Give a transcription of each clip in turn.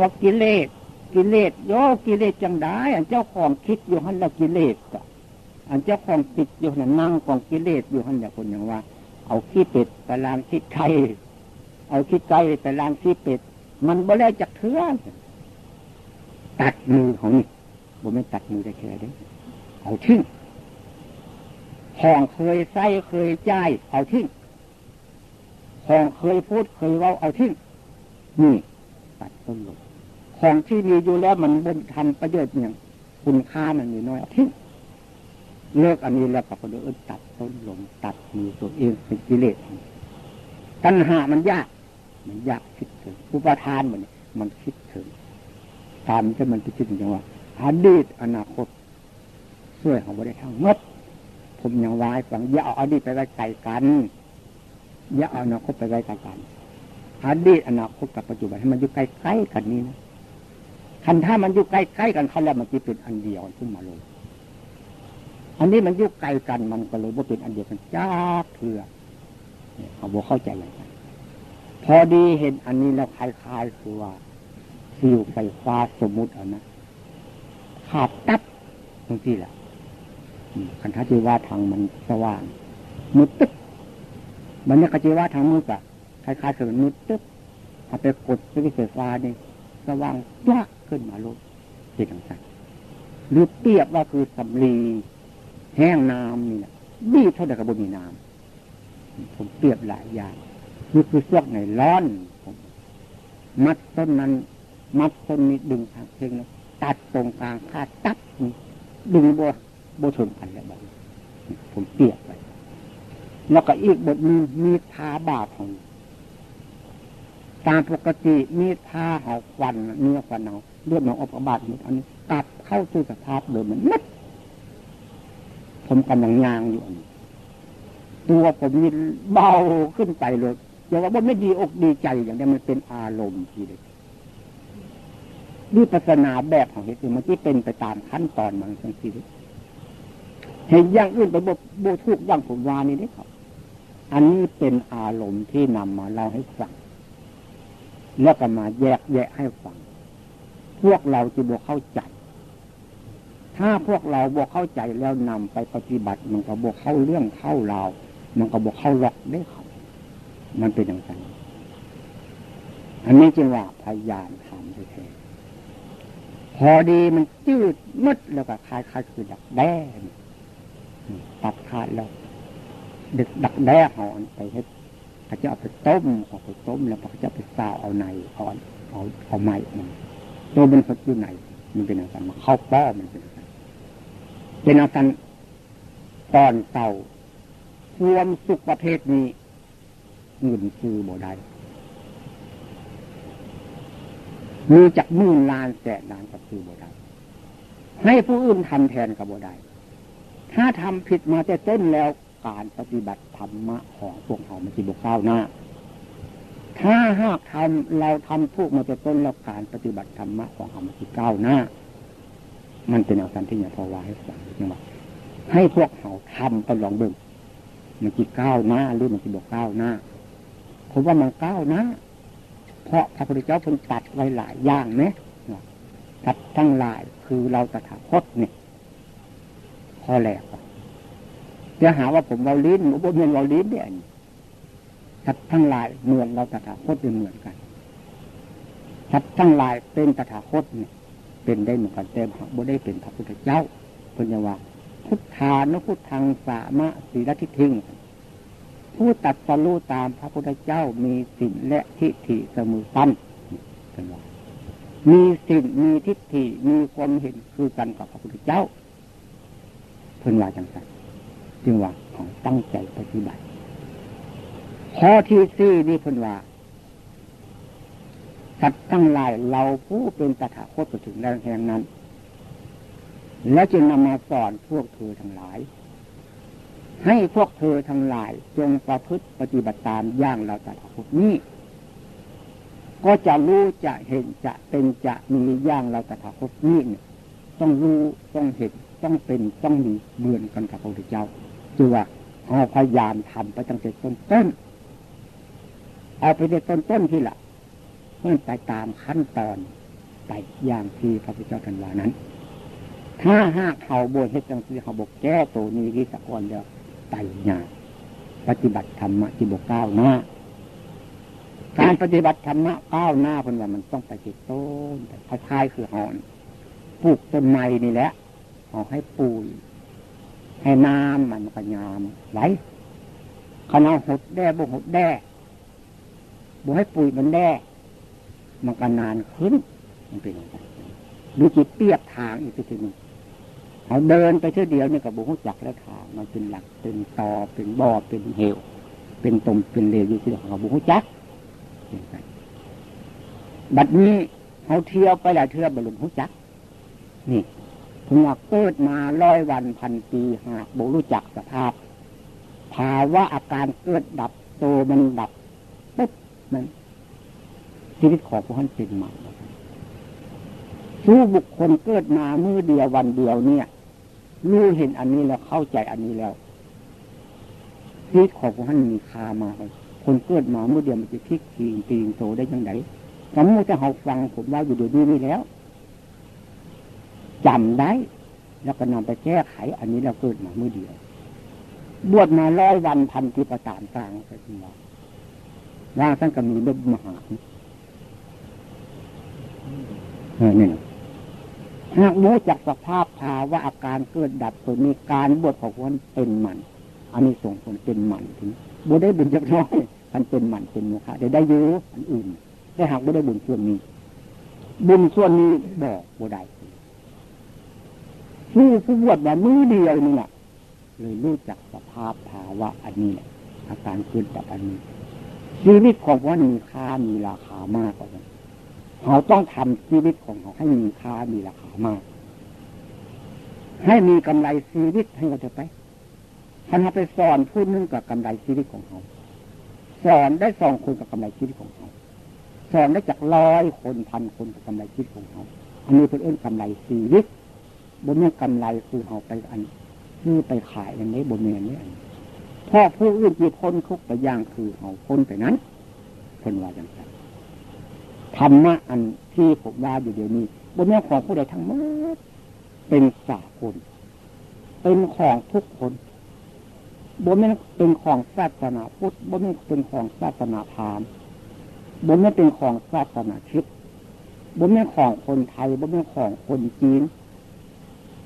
ว่ากิเลสกิเลสโยกิเลสจังได้อันเจ้าของคิดอยู่หันล้วกิเลสก็อันเจ้าของติดอยู่หันนั่งของกิเลสอยู่หันอย่างคนอย่างว่า เอาขี้เป็ดไปล้างขี้ไก่เอาขี้ไก่ไปล้างขี้เป็ด มันบ่ได้จากเถื่อนตัดมือของนี่บ่ไม่ตัดมือได้แค่เด้เอาทิ้งของเคยใส่เคยจ่ายเอาทิ้งของเคยพูดเคยเว้าเอาทิ้งนี่ ตัดต้นลงของที่มีอยู่แล้วมันบนทำประโยชน์อย่างคุณค่ามันมีน้อยทิ้งเลิกอันนี้แล้วก็เดินตัดต้นลมตัดมือตัวเองเป็นกิเลสตัณหามันยาก มันยากคิดถึงอุปทานมันมันคิดถึงตามที่มันไปคิดถึงว่าอดีตอนาคตช่วยของบริทั้งดผมยังวายฟังอย่าเอาอดีตไปไว้ไกลกัน อย่าเอาอนาคตไปไว้ไกลกัน อดีตอนาคตกับปัจจุบันให้มันอยู่ใกล้ๆกันนี้นะคันถ้ามันอยู่ใกล้ๆกันเขาแล้วมันจะเป็นอันเดียวขึ้นมาเลยอันนี้มันยุกไกลกันมันก็เลยว่าเป็นอันเดียวกันจ้าเถื่อเขาบอกเข้าใจอย่างนั้นพอดีเห็นอันนี้แล้วคล้ายๆคือว่าฟิวไฟฟ้าสมมุติเอานะขาดตับตรงที่แหละคันท้าจีว่าทางมันสว่างมืดตึ๊บมันเนี่ยกจีว่าทางมืดอะ คล้ายๆกับมืดตึ๊บเอาไปกดสวิตไฟฟ้านี่สว่างยักขึ้นมาลุกเป็นต่างๆหรือเปรียบว่าคือสำลีแห้งน้ำนี่นะบีเท่าเดกับบุมีน้ำผมเปรียบหลายอย่างนี่คือเสื้อในร้อนผมมัดต้นนั้น มัดต้นนี้ดึงทางเพลงแล้วตัดตรงกลางคาดตับดึงบัวบัวชนกันแล้วบอกผมเปรียบไปแล้วก็อีกบทมีมีทาบาปของ ตามปกติมีท่าหอาควันเนื้อควันเอาเลือดหนองอบกบาดหมดอันนี้ตัดเข้าสู่สภาพเดิมมันมัดผมกำลังยางอยู่ตัวผมนี่เบาขึ้นไปเลยอย่าว่าบนไม่ดีอกดีใจอย่างนี้มันเป็นอารมณ์ทีเดียววิปัสนาแบบของเหตุมันที่เป็นไปตามขั้นตอนมันทั้งทีเดียวเห็นอย่างอื่นไปบโบทุกอย่างผมวานี่ได้ครับ อันนี้เป็นอารมณ์ที่นำมาเล่าให้ฟัง แล้วก็มาแยกแยะให้ฟัง พวกเราจะบอกเข้าใจ ถ้าพวกเราบอกเข้าใจแล้วนำไปปฏิบัติ มันก็บอกเข้าเรื่องเข้าเรามันก็บอกเข้าหลอกได้เขามันเป็นอย่างไรอันนี้จึงว่าพยายามทำแท้พอดีมันจืดมืดแล้วก็คลายคลายคือดักแด้ตัดขาดแล้วดึกดักแด้หอนไปให้ เขาจะเอาไปต้มเอาไปต้มแล้วเขาจะไปซาวเอาในเอาเอาเอาไม้มันตัวมันสดอยู่ไหนมันเป็นอย่างไรมันเข้าป้อมันเป็นเป็นอาการตอนเต่าความสุขประเภทนี้เงินซื้อบ่ได้มีจากมื่นล้านแสนล้านก็ซื้อบ่ได้ให้ผู้อื่นทำแทนกับบ่ได้ถ้าทำผิดมาแต่ต้นแล้ว การปฏิบัติธรรมะของพวกเขามันจะบกข้าหน้า ถ้าหากทำเราทำทุกมาแต่ต้นแล้วการปฏิบัติธรรมะของเขามันจะก้าวหน้า มันเป็นเอาการที่เนี่ยพอวาให้ฟังนะว่าให้พวกเขาทำไปลองเบิ่งมันจะก้าวหน้าหรือมันจะบอกก้าวหน้าผมว่ามันก้าวหน้า เพราะพระพุทธเจ้าเพิ่งตัดไว้หลายอย่างเนี่ยตัดทั้งหลายคือเราตถาคตเนี่ยข้อแรก จะหาว่าผมเราลิ้นผมเรียนเราลิ้นเนี่ยทัดทั้งหลายเหมือนเราตถาคตเป็นเหมือนกันทัดทั้งหลายเป็นตถาคตเนี่ยเป็นได้เหมือนกันแต่บ่ได้เป็นพระพุทธเจ้าเพิ่นว่า พุทธานุพุทธังสามะสีลทิทิงผู้ตัดสรู้ตามพระพุทธเจ้ามีสิ่งและทิฏฐิเสมอกันเป็นว่ามีสิ่งมีทิฏฐิมีความเห็นคือกันกับพระพุทธเจ้าเพิ่นว่าจังสัน จึงว่าของตั้งใจปฏิบัติข้อที่สี่นี่พิ่นว่า สัตว์ทั้งหลายเราผู้เป็นตถาคตไปถึงแล้วแห่งนั้น แล้วจึงนำมาสอนพวกเธอทั้งหลาย ให้พวกเธอทั้งหลายจงประพฤติปฏิบัติตามอย่างเราตถาคตนี้ก็จะรู้จะเห็นจะเป็นจะมีอย่างเราตถาคตนี้เนี่ยต้องรู้ต้องเห็นต้องเป็นต้องมีเหมือนกันกับพระพุทธเจ้า จือว่าเอาพยายามทำไปตั้งแต่ต้นต้นเอาไปในต้นต้นที่ละมันไปตามขั้นตอนไปอย่างที่พระพุทธเจ้าทันวานั้น ถ้าหากเขาบวชให้จังสีเขาบอกแก้ตัวนี้ที่สะอ่อนแล้วไต่ยาปฏิบัติธรรมะที่บกก้าวหน้าการปฏิบัติธรรมะก้าวหน้าคนว่ามันต้องไปติดต้นคล้ายๆคือหอน ปลูกต้นไม้นี่แหละเอาให้ปุ๋ย ให้น้ำมันก็ยามไหลขนาดหดแด้บุหดแด้บุให้ปุ๋ยมันแด้ มันก็นานขึ้นมันเป็นอย่างไรดูจิตเปียกทางอีกทีหนึ่งเขาเดินไปเท่าเดียวเนี่ยกับบุหุจักแล้วทางมันเป็นหลักเป็นตอเป็นบ่อเป็นเหว เป็นตมเป็นเลวอยู่ที่เขาบุหุจักบัดนี้เขาเที่ยวไปหลายเที่ยวบรรลุหุจัก นี่ ถึงว่าเกิดมาร้อยวันพันปีหากบุรู้จักสภาพ ภาวะอาการเกิดดับโตมันดับปุ๊บมันชีวิตของพวกท่านเป็นม่สู้บุคคลเกิดมามือเดียววันเดียวเนี่ยรู้เห็นอันนี้แล้วเข้าใจอันนี้แล้วชีวิตของพวกท่านมีคามาคนเกิดมามือเดียวมันจะพลิกทีงตีงโตได้ยังไงสมมติจะเขาฟังผมว่าอยู่เดี๋ยวนี้นี่แล้ว จำได้ แล้วก็นำไปแก้ไข อันนี้เราเกิดมาเมื่อเดียว บวชมาร้อยวันพันปีประสานสร้างก็จริงว่าร่างท่านก็มีเรื่องมหาเออนี่หากรู้จักสภาพภาวะอาการเกิดดับตัวนี้การบวชของคนเป็นมัน อันนี้ส่งผลเป็นมันถึงบุได้บุญจักน้อยพันเป็นมันเป็นโมฆะได้ได้เยอะอันอื่น ได้หากบุได้บุญส่วนนี้ บุญส่วนนี้บอกบุได้ ผู้ผู้บวชแบบมือเดียวนี่แหละเลยรู้จักสภาพภาวะอันนี้แหละอาการเกิดดับอันนี้ ชีวิตของว่ามีค่ามีราคามากกว่าเขาต้องทำชีวิตของเขาให้มีค่ามีราคามาก ให้มีกำไรชีวิตให้เราจะไปท่านไปสอนพูดนึงกับกำไรชีวิตของเขาสอนได้สองคนกับกำไรชีวิตของเขาสอนได้จากร้อยคนพันคนกับกำไรชีวิตของเขาอันนี้เป็นเอื้นกำไรชีวิต บนเมื่อกำไรคือเขาไปอันนี่ไปขายอันนี้บนเมืองนี่อันพ่อผู้อื่นที่พ้นทุกข์ไปย่างคือเขาพ้นไปนั้นคนว่าอย่างไรธรรมะอันที่ผมว่าอยู่เดี๋ยวนี้บนเมื่ของผู้ใดทั้งหมดเป็นสาคนเป็นของทุกคนบนเมื่เป็นของศาสนาพุทธบนเมื่เป็นของศาสนาพราหมณ์บนเมื่เป็นของศาสนาคริสต์บนเมื่ของคนไทยบนเมื่ของคนจีน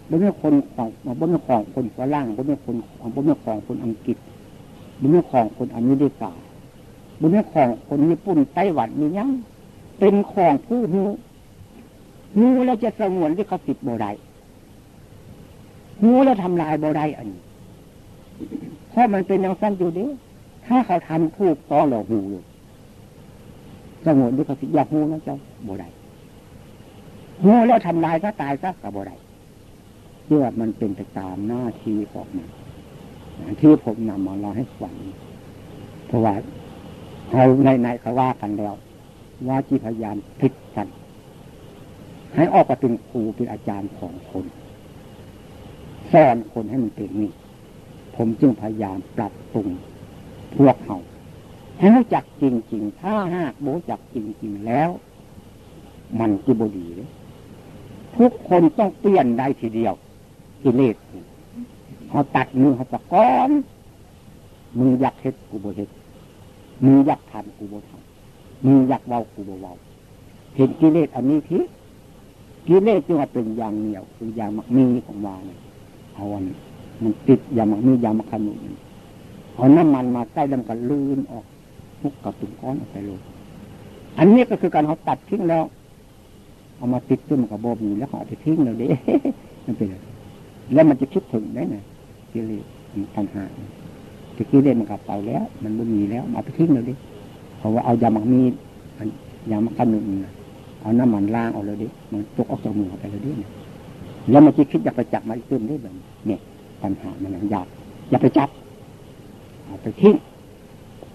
บนเมื่อคนของบนเมื่อของคนฝรั่งบนเมื่อคนของบนเมื่อของคนอังกฤษบนเมื่อของคนอเมริกาบนเมื่อของคนญี่ปุ่นไต้หวันมียังเป็นของผู้หูหูแล้วจะสงวนที่เขาสิทธิ์โบได้หูแล้วทำลายโบได้อันนี้เพราะมันเป็นอย่างสั้นอยู่ดิถ้าเขาทำถูกต้องเราหูเลยสงวนที่เขาสิทธิ์อย่าหูนะเจ้าโบได้หูแล้วทำลายถ้าตายซะกับโบได้ เชื่อมันเป็นไปตามหน้าที่ของมันที่ผมนำมาเล่าให้ฟังเพราะว่าเราในในเขาว่ากันแล้ว ว่าจีพยายามพิกกัน ให้ออกมาเป็นครูเป็นอาจารย์ของคนสอนคนให้มันเป็นนี่ผมจึงพยายามปรับปรุงพวกเขาให้รู้จักจริงๆ ถ้าหากรู้จักจริงๆแล้ว มันจีบดีเลยทุกคนต้องเปลี่ยนได้ทีเดียว กิเลสเขาตัดมือเขาตะก้อนมืออยากเฮ็ดกูบ่เฮ็ดมืออยากทำกูบ่ทำมืออยากเว้ากูบ่เว้าเห็นกิเลสอันนี้ทีกิเลสจึงว่าเป็นอย่างเหนียวคือยางมักมีของวาเนี่ยเอาวันมันติดยางมักมียางมักขนุนเอาน้ำมันมาใส่แล้วกันลื่นออกทุกกับตุ่มก้อนออกไปเลยอันนี้ก็คือการเขาตัดทิ้งแล้ว เอามาติดด้วยมันกับโบมีแล้วเขาเอาไปทิ้งเลยเด้มันเป็นอะไร แล้วมันจะคิดถึงได้ไงกิเลสตัณหาจะกิเลสมันกลับไปแล้ว มันไม่มีแล้วมาไปทิ้งเลยดิเพราะว่าเอายามักมียามักกันหนึ่งเอาน้ำมันล้างเอาเลยดิมันตกออกจากมือไปเลยดิเนี่ยแล้วมันจะคิดอยากไปจับมาอีกตื้นได้แบบเนี่ยปัญหามันอยากอยากไปจับเอาไปทิ้ง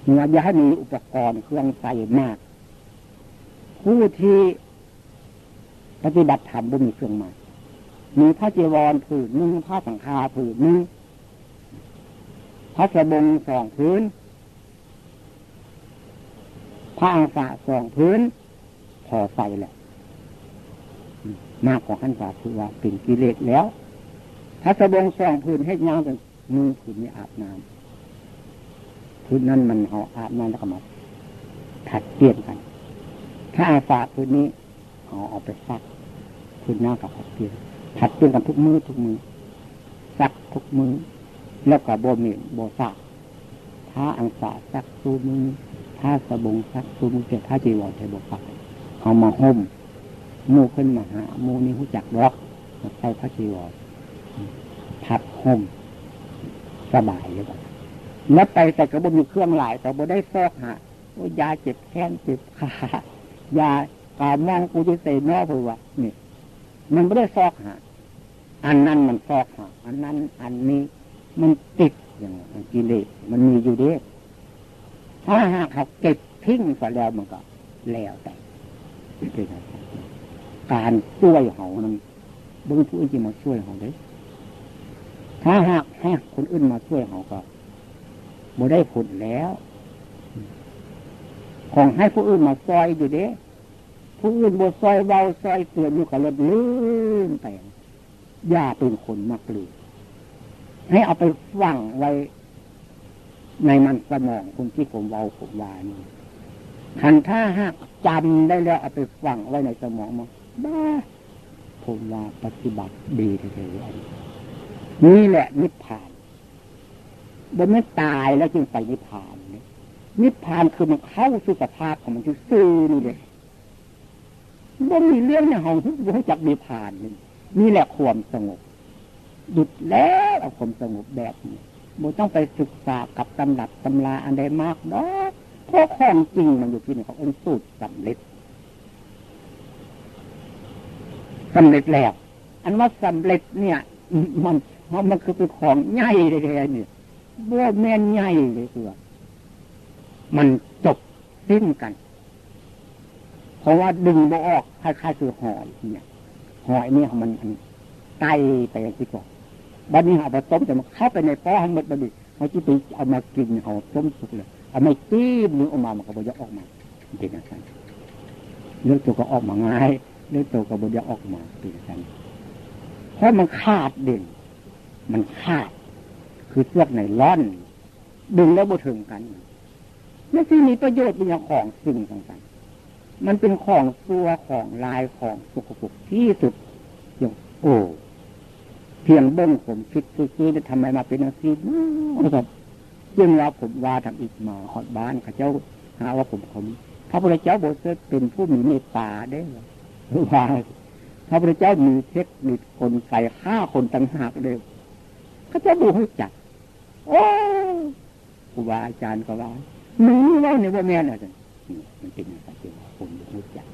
เนี่ยอย่าให้มีอุปกรณ์เครื่องใส่มาก ผู้ที่ปฏิบัติธรรมบ่มีเครื่องหมือ มีพระเจวรผืนหนึ่งพระสังฆาผืนหนึ่งพระสบงสองพื้นพระอังสะสองพื้นพอใส่แหละมากของขั้นฝาคือว่าเป็นกิเลสแล้วถ้าสบงสองพื้นให้ยาวกันมือพื้นนี้อาบน้ำพื้นนั้นมันเอาอาบน้ำแล้วก็มาถัดเปลี่ยนกันถ้าอาฝาพื้นนี้เอาเอาไปซักพื้นหน้ากับถัดเปลี่ยน ถัดเปลี่ยนกันทุกมือทุกมือซักทุกมือแล้วก็โบเมนโบซักถ้าอังสาซักซูมือถ้าสบงซักซูมือเสียถ้าจีวรใช้โบซักเอามาห่มมูขึ้นมาหามูนี่หูจักร็อกใส่พระจีวรพัดห่มสบายเลยแล้วไปแต่กระบอกอยู่เครื่องหลายแต่บ่ได้ซอกหายาเจ็บแข้งเจ็บขายาการมองกูจะเสนอเพราะว่านี่ มันไม่ได้ซอกหาอันนั้นมันซอกหาอันนั้น อันนี้มันติดอย่างนกิเลสมันมีอยู่เด้ถ้าหากเขาเก็บทิ้งไปแล้วมันก็แล้วแต่การช่วยเขานั้นเบื้องผู้อื่นจะมาช่วยเขาได้ถ้าหากให้คนอื่นมาช่วยเขาก็บ่ได้ผลแล้ว ของให้ผู้อื่นมาซอยอยู่เด้ ผู้อื่นบ่ซอยเบาซอยเตือนอยู่กับรถลื่นไปอย่าเป็นคนมักลืมให้เอาไปฝังไว้ ในมันสมองคุณที่ผมเบาผมวานี่คันถ้าหากจำได้แล้วเอาไปฝังไว้ในสมองมันบ้าผมว่าปฏิบัติดีเลยนี่แหละนิพพานบนไม่ตายแล้วจึงไปนิพพานนี่นิพพานคือมันเข้าสู่สภาพของมันคือซื่อนี่เลย บ่มีเรื่องในห้องรู้จักนิพพานนี่นี่แหละความสงบหยุดแล้วเอาความสงบแบบนี้โมต้องไปศึกษากับตำรับตำราอันใดมากดอกเพราะของจริงมันอยู่ที่นี่ขององค์สูตรสำเร็จสำเร็จแล้ว อันว่าสำเร็จเนี่ย มันมันคือเป็นของใหญ่เลยเนี่ยบ่แม่นใหญ่เลยคือมันจบสิ้นกัน เพราะว่าดึงบ่ออกคล้ายๆคือหอยเนี่ยหอยนี่มันไตไปอย่างที่อกบัดนี้เอาไปต้มแต่มันเข้าไปในป้อให้หมดบัดนี้เขาจะไปเอามากินเอาต้มสุกเลยเอาไม่ตีบนึงออกมามันก็บ่จะออกมาเป็นอย่างนั้นเรื่องตัวก็ออกมาง่ายเรื่องตัวก็บ่จะออกมาเป็นอย่างนั้นเพราะมันขาดเด่นมันขาด คือเสื้อในร่อน ดึงแล้วบ่ถึงกันไม่ใช่มีประโยชน์เป็นอย่างของสิ่งต่างๆ มันเป็นของซัวของลายของสกปรกที่สุดอย่างโอ้เพียงเบิ้งผมคิดซื้อๆทำไมมาเป็นอาชีพนะครับจึงเราผมว่าทำอีกหมอหอดบ้านข้าเจ้าหาว่าผมผมพระพุทธเจ้าโบเซเป็นผู้มีเมตตาได้หรือว่าพระพุทธเจ้ามีเทคนิคคนใส่ฆ่าคนต่างหากเลยเขาเจะดูให้จัดโอ้ครูบาอาจารย์ก็ว่าหนูว่าเนี่ยว่าแม่เนี่ยมันเป็นอย่างไร คนดูให้จัด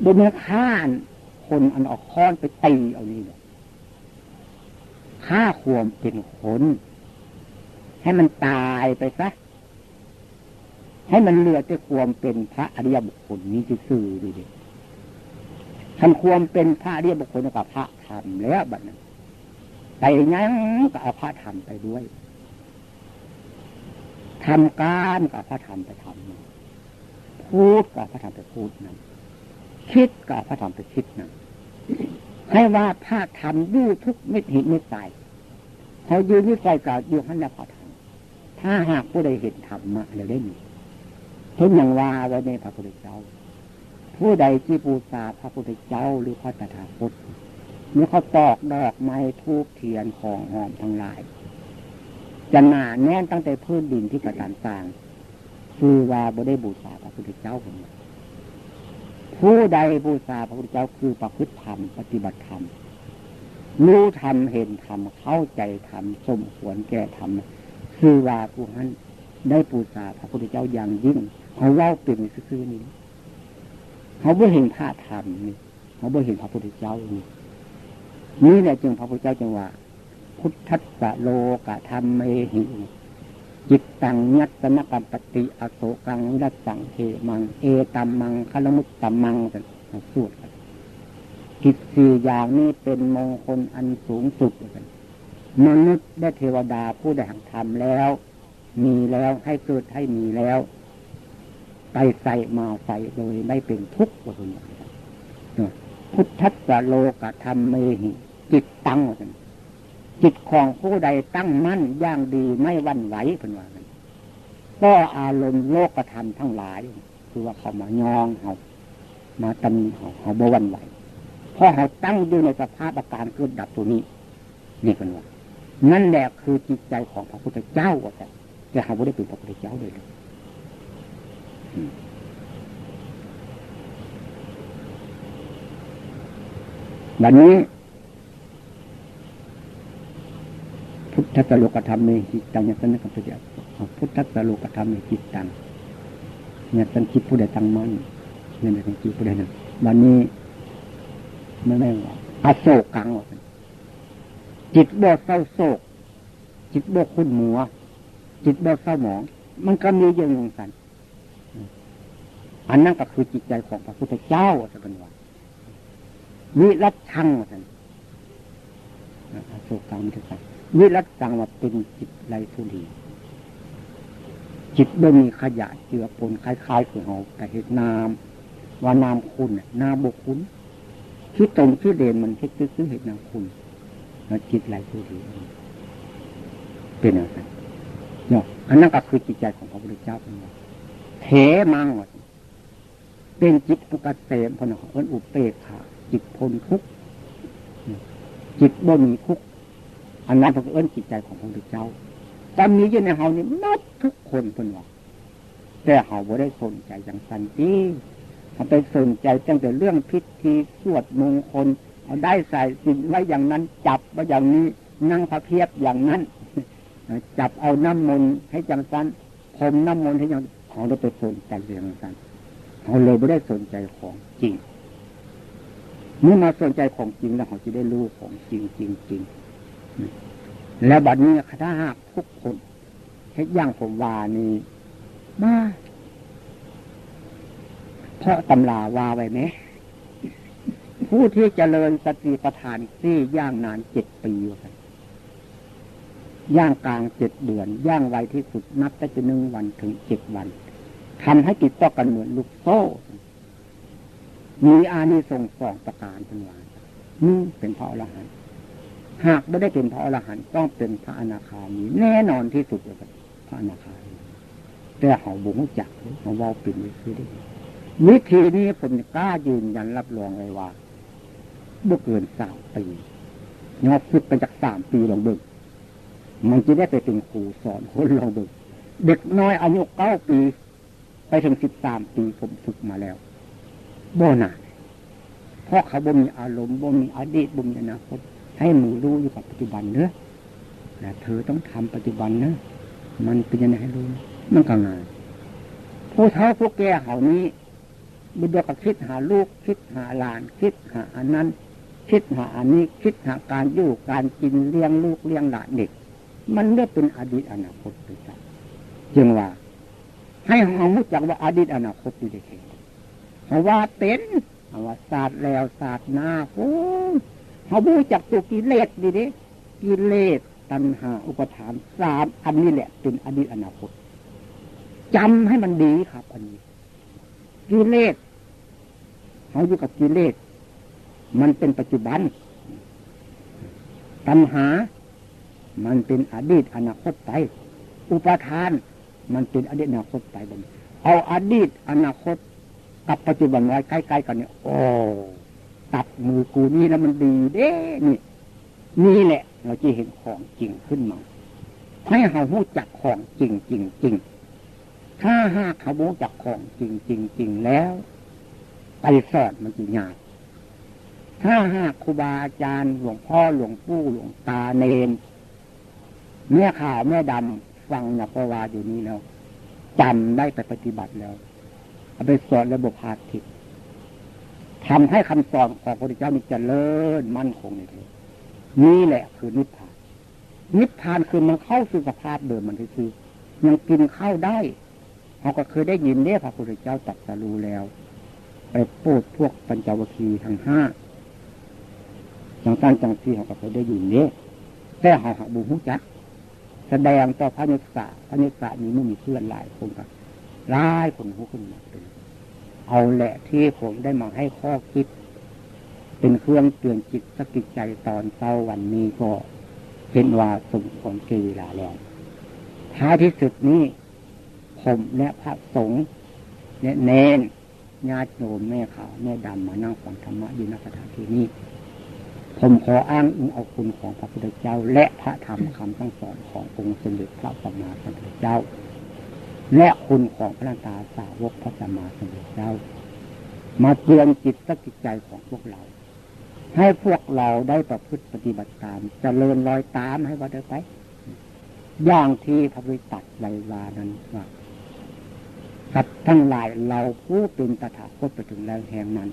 โดยเมื่อข้านคนอันออกค้อนไปตีเอานี่เลยฆ่าขวมเป็นคน ให้มันตายไปซะ ให้มันเหลือแต่ความเป็นพระอริยบุคคลนี้ซื่อดีเด็ทำความเป็นพระอริยบุคคลกับพระธรรมแล้วบัดนั้นไปยังก็เอาพระธรรมไปด้วยทำการกับพระธรรมไปทำ พูดกับพระธรรมไปพูดนั้นคิดกับพระธรรมไปคิดนั้นให้ว่าพระธรรมยู่ทุกไม่หินไม่ตายเขายืนวิสัยกับอยู่ขันพระธรรมถ้าหากผู้ใดเห็นธรรมมาเลยได้มีเช่นอย่างว่าไว้ในพระพุทธเจ้า ผู้ใดที่บูชาพระพุทธเจ้าหรือพระตถาคตเมื่อเขาตอกดอกไม้ทูบเทียนของหอมทั้งหลายจะหนาแน่นตั้งแต่พื้นดินที่กระตานต่าง คือว่าบ่ได้บูชาพระพุทธเจ้าผมผู้ใดบูชาพระพุทธเจ้าคือประพฤติธรรมปฏิบัติธรรมรู้ธรรมเห็นธรรมเข้าใจธรรมสมควรแก่ธรรมคือว่าผู้นั้นได้บูชาพระพุทธเจ้าอย่างยิ่งเขาเล่าเป็นซื่อนี้เขาไม่เห็นพระธรรมนี่เขาไม่เห็นพระพุทธเจ้านี่นี่แหละจึงพระพุทธเจ้าจึงว่า พุทธัสสะโลกะธรรมเมหิ จิตตังยัตนกรรมปฏิอโศกังรัสังเทมัง เอตัมมังคลมุตตัมมังสวดกิจสี่อย่างนี้เป็นมงคลอันสูงสุดมนุษย์ได้เทวดาผู้ได้หังทำแล้ว มีแล้วให้เกิดให้มีแล้ว ไปใส่มาใส่โดยไม่เป็นทุกข์ว่าคุณพุทธัสโลกธรรมเมหิจิตตั้ง จิตของผู้ใดตั้งมั่นย่างดีไม่วันไหวเป็นว่าก็อารมณ์โลกธรรมทั้งหลาย คือว่าเขามายองเขามาตำเขาเขาบวันไหวเพราะเขาตั้งอยู่ในสภาพอาการเกิดดับตัวนี้นี่เป็นว่านั่นแหละคือจิตใจของพระพุทธเจ้าว่าแต่แต่เขาไม่ได้เป็นพระพุทธเจ้าเลยวันนี้ พุทธสโลกธรรมในจิตตังยสันนิกับเดียวพุทธสโลกธรรมในจิตตังเนี่ยสันคิดผู้ใดตั้งมั่นเนี่ยสันคิดผู้ใดนั้นวันนี้ไม่ไม่ว่าอโศกกังว่าจิตบ่เศร้าโศก จิตบ่คุ้นมัว จิตบ่เศร้าหมอง มันก็มีอย่างงกัน อันนั้นก็คือจิตใจของพระพุทธเจ้าจะเป็นวิรัตชังวันอโศกกังมันจะสั่ง วิรัตสังว่าเป็นจิตไรทุลีจิตบ่มีขยะเจือปนคล้ายๆคือเราแต่เหตุนามว่านามคุณนามบกคุณคิดตรงคิดเด่นมันคิดซื้อเหตุนามคุณแล้วจิตไรทุลีเป็นอะไรเนาะอันนั้นก็คือจิตใจของพระพุทธเจ้าเป็นว่าเทมังว่าเป็นจิตอุกเสมพนเอิญอุเปกขาจิตพ้นทุกจิตบ่มีทุก อันนั้นเป็นเอิญจิตใจของพระพุทธเจ้าแต่มีอยู่ในเฮานี่นับทุกคนเป็นว่าแต่เฮาบ่ได้สนใจอย่างสันติเขาไปสนใจตั้งแต่เรื่องพิธีสวดมงคลเอาได้ใส่สิ่งไว้อย่างนั้น จับไว้อย่างนี้นั่งพระเพียบอย่างนั้นจับเอาน้ำมนต์ให้จังสันผมน้ำมนต์ให้อย่างเขาได้ไปสนใจเรื่องสันเขาเลยไม่ได้สนใจของจริงเมื่อมาสนใจของจริงแล้วเขาจะได้รู้ของจริงจริงจริง แล้วบัดนี้ถ้าหากทุกคนเฮ็ดย่างผมวานี่มาเพราะตำลาวาไว้ไหม ผู้ที่เจริญสติปัฏฐานซี่ย่างนานเจ็ดปีกันย่างกลางเจ็ดเดือน ย่างไวที่สุดนับได้จะหนึ่งวันถึงเจ็ดวันทำให้ติดต่อกันเหมือนลูกโซ่ มีอานิสงส์สองประการเป็นวันนี่เป็นพระอรหันต์ หากไม่ได้เป็นพระอรหันต์ต้องเป็นพระอนาคามีแน่นอนที่สุดเลยพระอนาคามีแต่เขาบุกจักเขาว่าปิ่นวิธีได้วิธีนี้ผมกล้ายืนยันรับรองเลยว่าเมื่อเกินสามปียอดฝึกไปจากสามปีลองดึกมันจะได้ไปเป็นครูสอนคนลองดึกเด็กน้อยอายุเก้าปี ไปถึงสิบสามปีผมฝึกมาแล้วบ่นานเพราะเขาบ่มีอารมณ์บ่มีอดีตบ่มีอนาคต ให้หมูรู้อยู่กับปัจจุบันเนอะแต่เธอต้องทำปัจจุบันเนอะมันเป็นยังไงให้รู้ มันก็งายผู้เฒ่าผู้แก่เหล่านี้บุญก็คิดหาลูก คิดหาหลาน คิดหาอันนั้น คิดหาอันนี้ คิดหาการอยู่การกินเลี้ยงลูกเลี้ยงหลานเด็ก มันเรียกเป็นอดีตอนาคตไปจ้ะจึงว่า ให้เรารู้จักว่าอดีตอนาคตอยู่ในเขตเพราะว่าเป็นว่าศาสตร์แล้วศาสตร์หน้าโอ้ เขาบูจักตัวกิเลสดีดิกิเลสตัณหาอุปทานสามอันนี้แหละเป็นอดีตอนาคตจำให้มันดีครับ อันนี้ กิเลสเขาอยู่กับกิเลสมันเป็นปัจจุบัน ตัณหา มันเป็นอดีตอนาคตไป อุปทาน มันเป็นอดีตอนาคตไปบนเอาอดีตอนาคต กับปัจจุบันไว้ใกล้ๆกันเนี่ยโอ้ ตัดมือกูนี่แล้วมันดีเด้นี่นี่แหละ เราจะเห็นของจริงขึ้นมา ให้เขารู้จักของจริงจริงจริงถ้าหากเขารู้จักของจริงจริงจริงแล้วไปสอนมันจะยากถ้าหากครูบาอาจารย์หลวงพ่อหลวงปู่หลวงตาเนนแม่ข่าวแม่ดำฟังนักวาอยู่นี้แล้วจำได้ไปปฏิบัติแล้ว เอาไปสอนระบบพาทิต ทำให้คำสอนของพระพุทธเจ้านี่เจริญมั่นคงในเธอนี่แหละคือนิพพาน นิพพานคือมันเข้าสู่สภาพเดิมมันคือยังกินข้าวได้เขาก็เคยได้ยินเนี่ยพระพุทธเจ้าตัดสรู้แล้ว ไปพูดพวกปัญจวัคคีย์ทั้งห้าจังตั้งจังที่เขาก็เคยได้ยินเนี่ยแต่เขาหาบุหุจักแสดงต่อพระนิสสะพระนิสสะนี้มันมีเพื่อนหลายคนกับหลายคนหูขึ้นมาเป็น เอาแหละที่ผมได้มาให้ข้อคิด เป็นเครื่องเตือนจิตสกิจใจตอนเช้าวันนี้ก็เป็นว่าสมของกีฬาแล้วท้ายที่สุดนี้ ผมและพระสงฆ์และเนนญาติโยมแม่ขาวแม่ดำมานั่งฟังธรรมะอยู่ณสถานที่นี้ผมขออ้างอิงเอาคุณของพระพุทธเจ้า และพระธรรมคำตั้งสอนขององค์สมเด็จพระสัมมาสัมพุทธเจ้า และคุณของพระตาสาวกพระสัมมาสัมพุทธเจ้า มาเตือนจิตสกิจใจของพวกเรา ให้พวกเราได้ประพฤติปฏิบัติตามจเจริญรอยตามให้ว่าเดินไป อย่างที่พระพุทธตัดไววานั้นว่าสัตว์ทั้งหลายเราผู้เป็นตถาคตไปถึงแล้วแห่งนั้น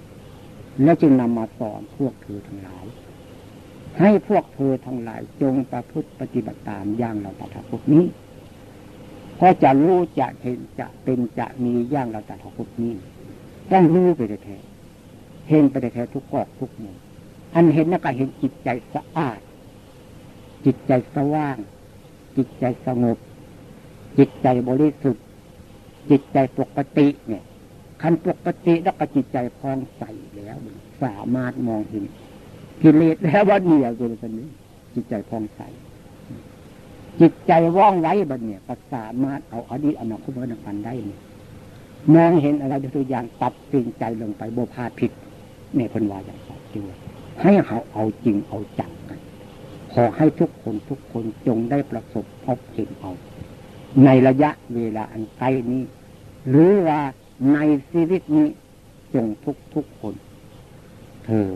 แล้วจึงนำมาสอนพวกเธอทั้งหลาย ให้พวกเธอทั้งหลายจงประพฤติปฏิบัติตามอย่างเราตถาคตนี้ เพราะจะรู้จะเห็นจะเป็นจะมีอย่างเราตถาคตนี้ต้องรู้ไปแท้เห็นไปแท้ทุกกอกทุกมุมอันเห็นนั่นก็เห็นจิตใจสะอาด จิตใจสว่าง จิตใจสงบ จิตใจบริสุทธิ์ จิตใจปกติเนี่ยคันปกติแล้วก็จิตใจพองใสแล้ว สามารถมองเห็นกิเลสแล้วว่าเดียวตัวนี้ จิตใจพองใส จิตใจว่องไวบันเนี่ยก็สามารถเอาอดีตอนาคตมาดันได้เนี่ยมองเห็นอะไรตัวอย่างตัดสินใจลงไปโบพาผิดเนี่ยพนวาอย่างสัตว์ตัวให้เขาเอาจริงเอาจังกันขอให้ทุกคนทุกคนจงได้ประสบพบเห็นเอา ในระยะเวลาอันใกล้นี้ หรือว่าในชีวิตนี้จงทุกทุกคน เธอ